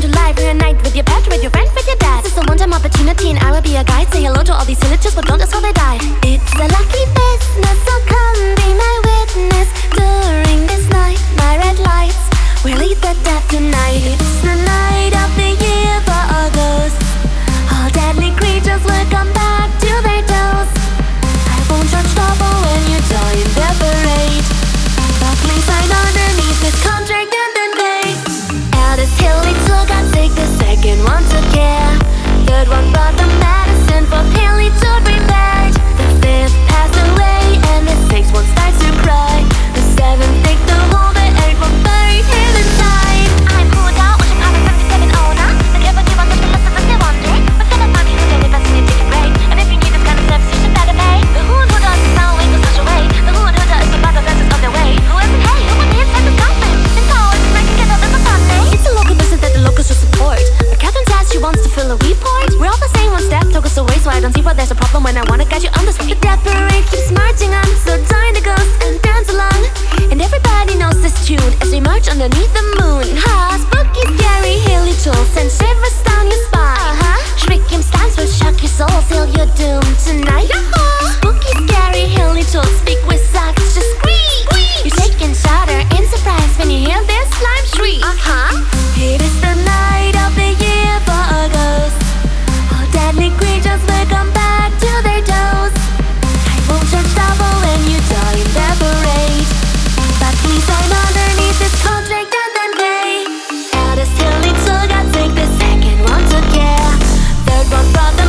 come to life. night with your pet, with your friend, with your dad. This is a one-time opportunity, and I will be a guide. Say hello to all these villagers, but don't third one, but got you on the speed That parade keeps marching on. So join the girls and dance along. And everybody knows this tune As we march underneath the moon. Ha, spooky, scary, hilly tools And shivers down your spine. Uh-huh. Shrieking stands will shock your soul Seal your doom tonight. Yahoo! Spooky, scary, hilly tools. Speak from, from